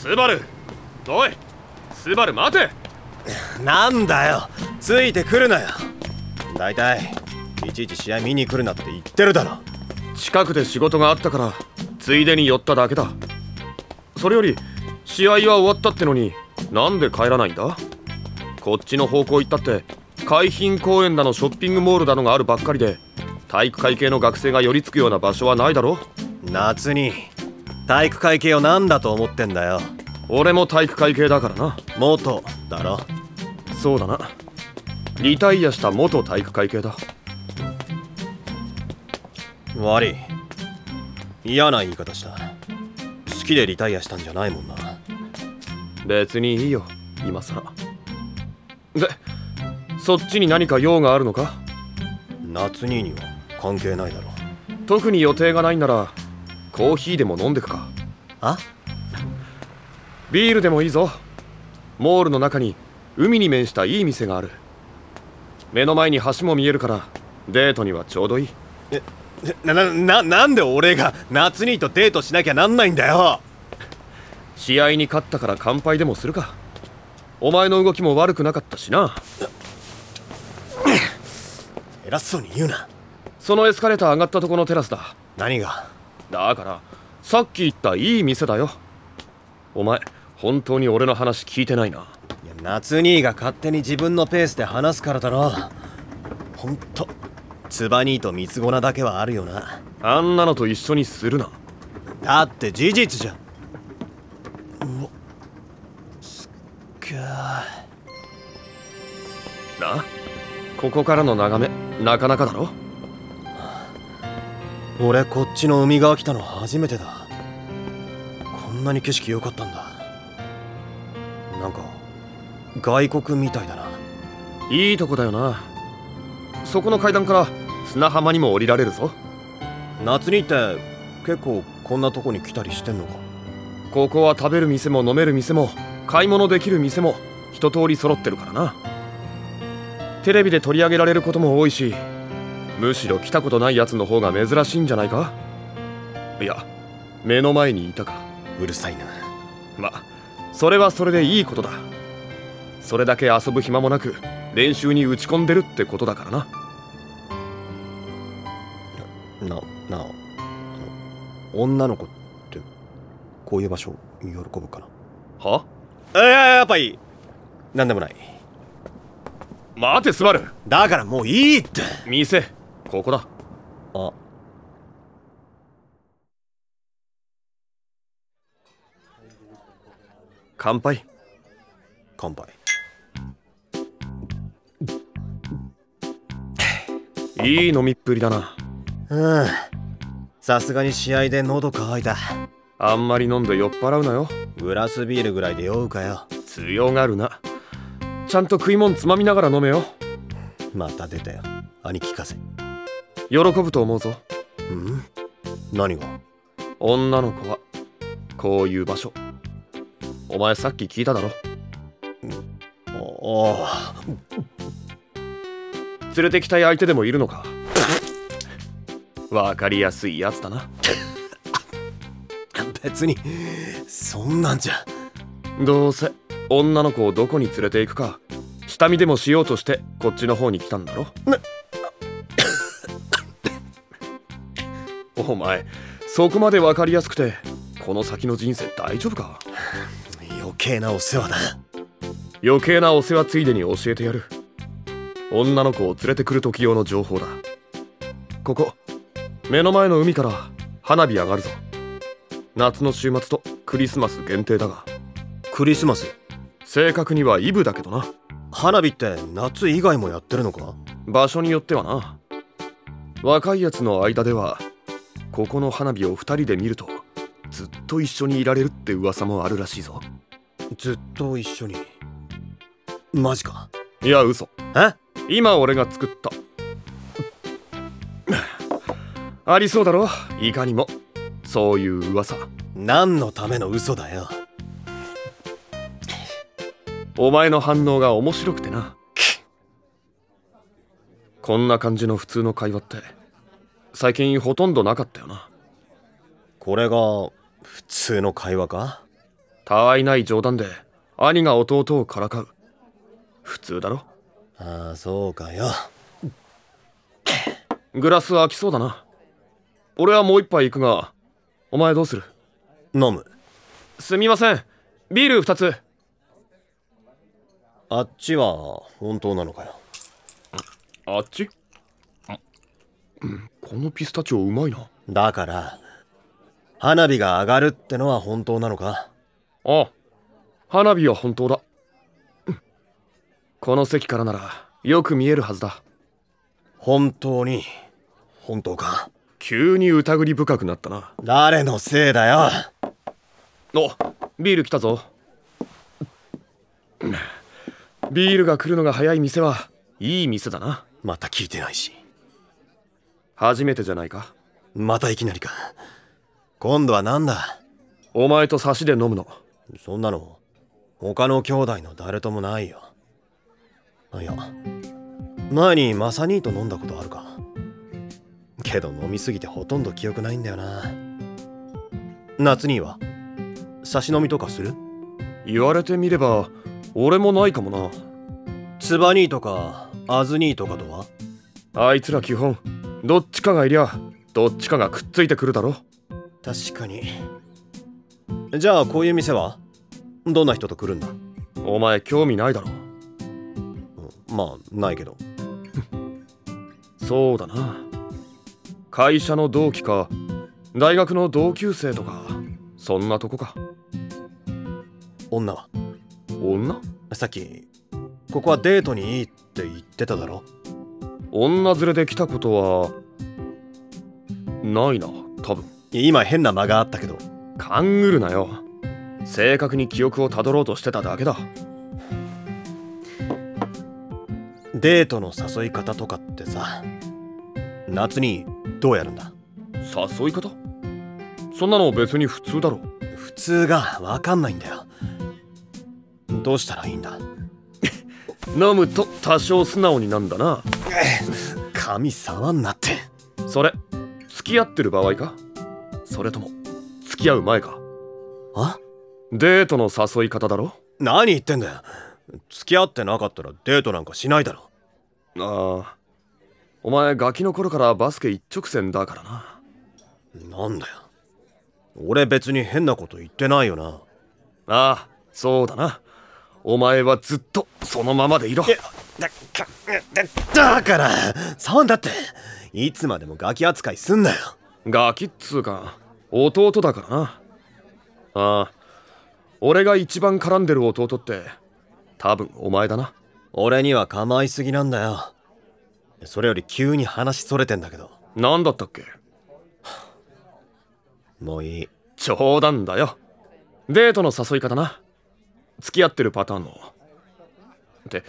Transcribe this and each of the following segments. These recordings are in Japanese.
スバル。おいスバル待て。なんだよ。ついてくるなよ。だいたいいちいち試合見に来るなって言ってるだろ。近くで仕事があったからついでに寄っただけだ。それより試合は終わったってのになんで帰らないんだ？こっちの方向行ったって海浜公園だのショッピングモールだのがあるばっかりで体育会系の学生が寄りつくような場所はないだろ？夏に体育会系を何だと思ってんだよ。俺も体育会系だからな。元だろ。そうだな。リタイアした元体育会系だ。悪い。嫌な言い方した。好きでリタイアしたんじゃないもんな。別にいいよ。今さらでそっちに何か用があるのか？夏兄には関係ないだろ特に予定がないんならコーヒーでも飲んでくか？あ？ビールでもいいぞ。モールの中に海に面したいい店がある。目の前に橋も見えるからデートにはちょうどいい。ななななんで俺が夏兄とデートしなきゃなんないんだよ？試合に勝ったから乾杯でもするか。お前の動きも悪くなかったしな。偉そうに言うな。そのエスカレーター上がったとこのテラスだ。何が？だからさっき言ったいい店だよ。お前本当に俺の話聞いてないな。いや夏兄が勝手に自分のペースで話すからだろ。ほんとツバ兄と三つ子なだけはあるよな。あんなのと一緒にするな。だって事実じゃん。うわすっかな？ここからの眺めなかなかだろ？俺こっちの海側来たの初めてだ。こんなに景色良かったんだ。なんか外国みたいだな。いいとこだよな。そこの階段から砂浜にも降りられるぞ。夏にって結構こんなとこに来たりしてんのか。ここは食べる店も飲める店も買い物できる店も一通り揃ってるからな。テレビで取り上げられることも多いしむしろ来たことないやつの方が珍しいんじゃないか？いや目の前にいたか。うるさいな。まそれはそれでいいことだ。それだけ遊ぶ暇もなく練習に打ち込んでるってことだからな。ななああの女の子ってこういう場所喜ぶかな？は？いややっぱいいなんでもない。待てスバル。だからもういいって。店ここだ。あ。乾杯。乾杯。いい飲みっぷりだな。うん。さすがに試合で喉乾いた。あんまり飲んで酔っ払うなよ。グラスビールぐらいで酔うかよ。強がるな。ちゃんと食い物つまみながら飲めよ。また出たよ。兄貴風喜ぶと思うぞ。うん？何が？女の子はこういう場所。お前さっき聞いただろ。ああ連れてきたい相手でもいるのか。わかりやすいやつだな。別にそんなんじゃ。どうせ女の子をどこに連れて行くか下見でもしようとしてこっちの方に来たんだろお前そこまでわかりやすくてこの先の人生大丈夫か？余計なお世話だ。余計なお世話ついでに教えてやる。女の子を連れてくる時用の情報だ。ここ目の前の海から花火上がるぞ。夏の週末とクリスマス限定だが。クリスマス？正確にはイブだけどな。花火って夏以外もやってるのか？場所によってはな。若いやつの間ではここの花火を2人で見るとずっと一緒にいられるって噂もあるらしいぞ。ずっと一緒に？マジか？いや嘘。え？今俺が作った。ありそうだろ？いかにも。そういう噂。何のための嘘だよ。お前の反応が面白くてな。こんな感じの普通の会話って最近ほとんどなかったよな。これが普通の会話か？たわいない冗談で兄が弟をからかう。普通だろ？ああそうかよ。グラス空きそうだな。俺はもう一杯行くがお前どうする？飲む。すみません。ビール2つ。あっちは本当なのかよ？あっち？うんこのピスタチオうまいな。だから花火が上がるってのは本当なのか？ああ。花火は本当だ。うん。この席からならよく見えるはずだ。本当に？本当か？急に疑り深くなったな。誰のせいだよ？おビール来たぞ。ビールが来るのが早い店はいい店だな。また聞いてないし初めてじゃないか？またいきなりか。今度は何だ？お前と差しで飲むの。そんなの他の兄弟の誰ともないよ。あいや前にマサ兄と飲んだことあるか。けど飲みすぎてほとんど記憶ないんだよな。夏には差し飲みとかする？言われてみれば俺もないかもな。ツバ兄とかアズ兄とかとは？あいつら基本どっちかがいりゃどっちかがくっついてくるだろ。確かに。じゃあこういう店はどんな人と来るんだ、お前興味ないだろ。うんまあないけど。そうだな。会社の同期か大学の同級生とかそんなとこか。女は？女？さっきここはデートにいいって言ってただろ女連れで来たことはないな多分。今変な間があったけど。勘ぐるなよ。正確に記憶をたどろうとしてただけだ。デートの誘い方とかってさ夏にどうやるんだ？誘い方？そんなの別に普通だろ。普通が分かんないんだよ。どうしたらいいんだ？飲むと多少素直になんだな髪触んなって。それ付き合ってる場合か？それとも付き合う前か？あ？デートの誘い方だろ？何言ってんだよ。付き合ってなかったらデートなんかしないだろ。ああ。お前ガキの頃からバスケ一直線だからな。なんだよ。俺別に変なこと言ってないよな。ああそうだな。お前はずっとそのままでいろだだだから触んだって。いつまでもガキ扱いすんなよ。ガキっつうか弟だからな。ああ。俺が一番絡んでる弟って多分お前だな。俺には構いすぎなんだよ。それより急に話それてんだけど。何だったっけ？もういい。冗談だよ。デートの誘い方な。付き合ってるパターンの。って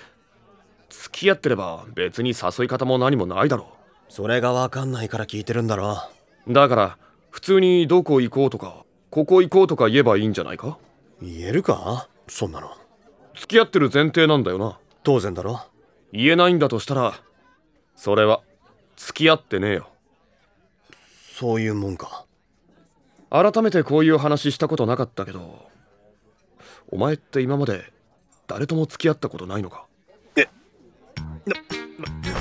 付き合ってれば別に誘い方も何もないだろそれが分かんないから聞いてるんだろだから普通にどこ行こうとかここ行こうとか言えばいいんじゃないか？言えるか？そんなの。付き合ってる前提なんだよな。当然だろ。言えないんだとしたらそれは付き合ってねえよ。そういうもんか。改めてこういう話したことなかったけどお前って今まで誰とも付き合ったことないのか？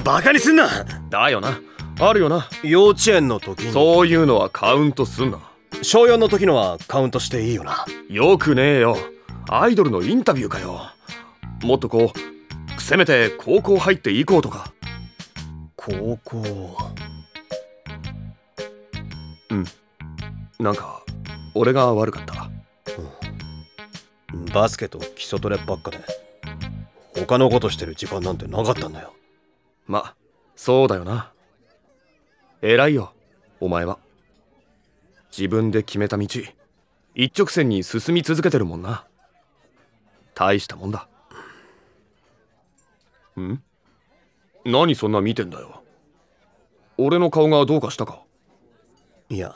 バカにすんな。だよな。あるよな。幼稚園の時に。そういうのはカウントすんな。小4の時のはカウントしていいよな。よくねえよ。アイドルのインタビューかよ。もっとこうせめて高校入っていこうとか。高校。うん。なんか俺が悪かったバスケと基礎トレばっかで他のことしてる時間なんてなかったんだよまそうだよな。偉いよお前は。自分で決めた道一直線に進み続けてるもんな。大したもんだ。ん？何そんな見てんだよ。俺の顔がどうかしたか？いや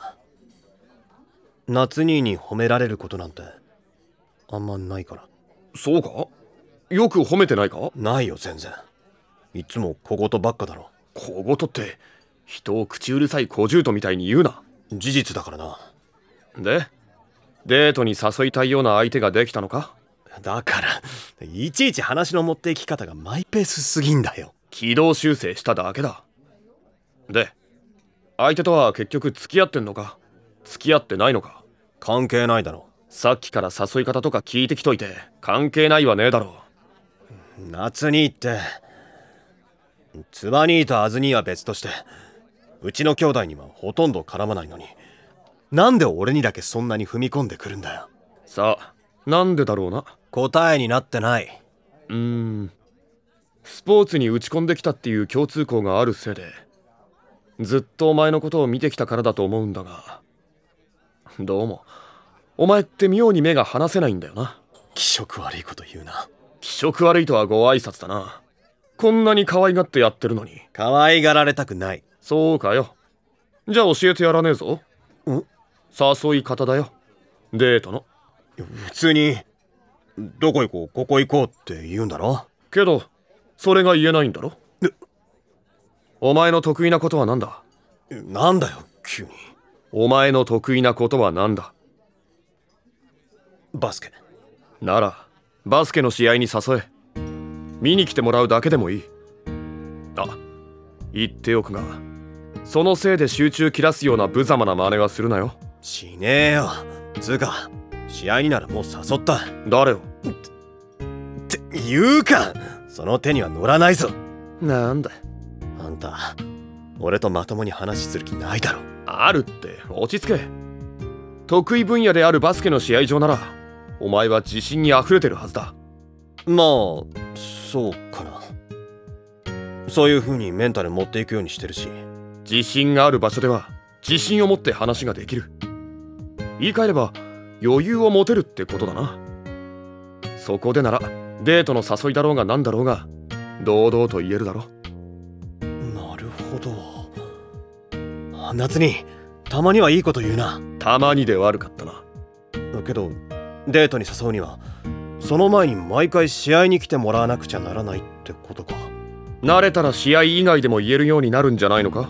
夏兄に褒められることなんてあんまないから。そうか？よく褒めてないか？ないよ全然いつも小言ばっかだろ。小言って人を口うるさい小獣とみたいに言うな。事実だからな。でデートに誘いたいような相手ができたのか？だからいちいち話の持っていき方がマイペースすぎんだよ。軌道修正しただけだ。で相手とは結局付き合ってんのか？付き合ってないのか？関係ないだろ。さっきから誘い方とか聞いてきといて関係ないはねえだろ。夏にってツバ兄とアズ兄は別としてうちの兄弟にはほとんど絡まないのになんで俺にだけそんなに踏み込んでくるんだよ。さあなんでだろうな？答えになってない。うーん。スポーツに打ち込んできたっていう共通項があるせいでずっとお前のことを見てきたからだと思うんだが。どうも。お前って妙に目が離せないんだよな。気色悪いこと言うな。気色悪いとはご挨拶だなこんなに可愛がってやってるのに。可愛がられたくない。そうかよ。じゃあ教えてやらねえぞ。ん？誘い方だよ。デートの。普通にどこ行こうここ行こうって言うんだろ？けどそれが言えないんだろ？えお前の得意なことは何だ？なんだよ急に。お前の得意なことは何だ？バスケ。ならバスケの試合に誘え見に来てもらうだけでもいい。あ言っておくがそのせいで集中切らすような無様な真似はするなよ。しねえよ。つうか試合にならもう誘った。っ誰を？て言うか。その手には乗らないぞ。なんだ。あんた俺とまともに話する気ないだろ。あるって落ち着け。得意分野であるバスケの試合場ならお前は自信に溢れてるはずだまあそうかな。そういう風にメンタル持っていくようにしてるし。自信がある場所では自信を持って話ができる。言い換えれば余裕を持てるってことだな。そこでならデートの誘いだろうが何だろうが堂々と言えるだろなるほど。夏にたまにはいいこと言うな。たまにで悪かったな。けどデートに誘うにはその前に毎回試合に来てもらわなくちゃならないってことか。慣れたら試合以外でも言えるようになるんじゃないのか？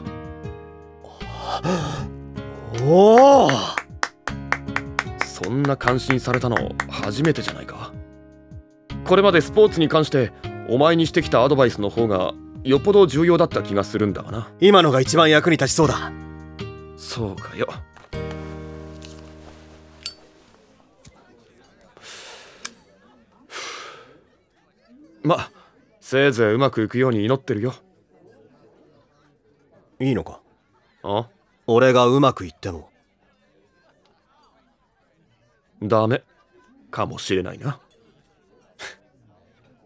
おおそんな感心されたの初めてじゃないか。これまでスポーツに関してお前にしてきたアドバイスの方がよっぽど重要だった気がするんだがな。今のが一番役に立ちそうだ。そうかよませいぜいうまくいくように祈ってるよ。いいのか？あ？俺がうまくいっても。ダメ。かもしれないな。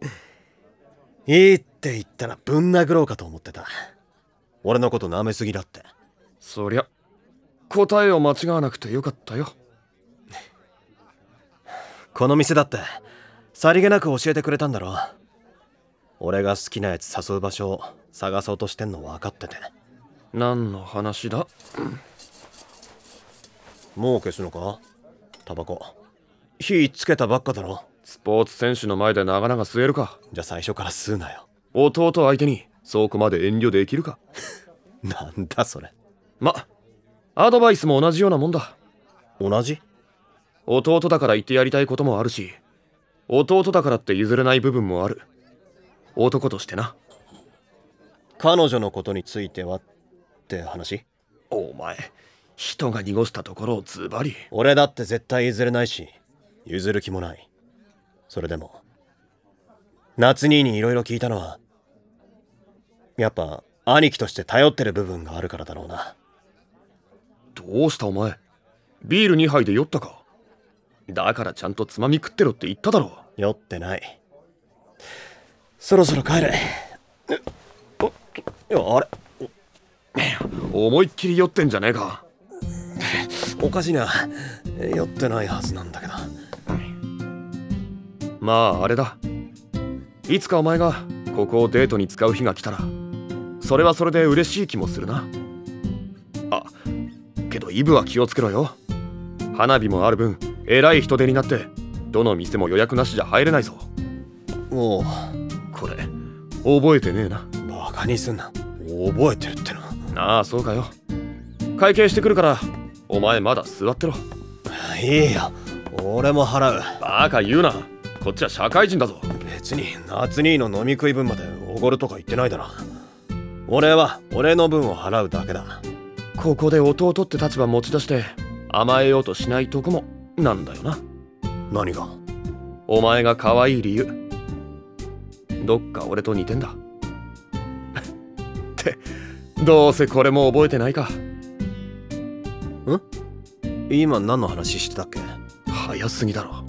いいって言ったらぶん殴ろうかと思ってた。俺のこと舐めすぎだって。そりゃ。答えを間違わなくてよかったよ。この店だってさりげなく教えてくれたんだろ俺が好きなやつ誘う場所を探そうとしてんの分かってて。何の話だ？もう消すのか？タバコ。火つけたばっかだろ？スポーツ選手の前で長々吸えるか？じゃあ最初から吸うなよ。弟相手にそこまで遠慮できるか？なんだそれ。まアドバイスも同じようなもんだ。同じ？弟だから言ってやりたいこともあるし弟だからって譲れない部分もある男としてな。彼女のことについてはって話？お前人が濁したところをズバリ。俺だって絶対譲れないし譲る気もない。それでも夏兄にいろいろ聞いたのはやっぱ兄貴として頼ってる部分があるからだろうな。どうしたお前？ビール2杯で酔ったか？だからちゃんとつまみ食ってろって言っただろ酔ってないそろそろ帰れ。おあれ？思いっきり酔ってんじゃねえか。おかしいな。酔ってないはずなんだけど。まああれだ。いつかお前がここをデートに使う日が来たらそれはそれで嬉しい気もするな。あけどイブは気をつけろよ。花火もある分偉い人手になってどの店も予約なしじゃ入れないぞ。おう覚えてねえな。バカにすんな。覚えてるってなああそうかよ。会計してくるからお前まだ座ってろ。いいよ。俺も払う。バカ言うな。こっちは社会人だぞ。別に夏兄の飲み食い分までおごるとか言ってないだろ。俺は俺の分を払うだけだ。ここで弟って立場持ち出して甘えようとしないとこもなんだよな。何が？お前が可愛い理由どっか俺と似てんだ。ってどうせこれも覚えてないか。今何の話してたっけ？早すぎだろ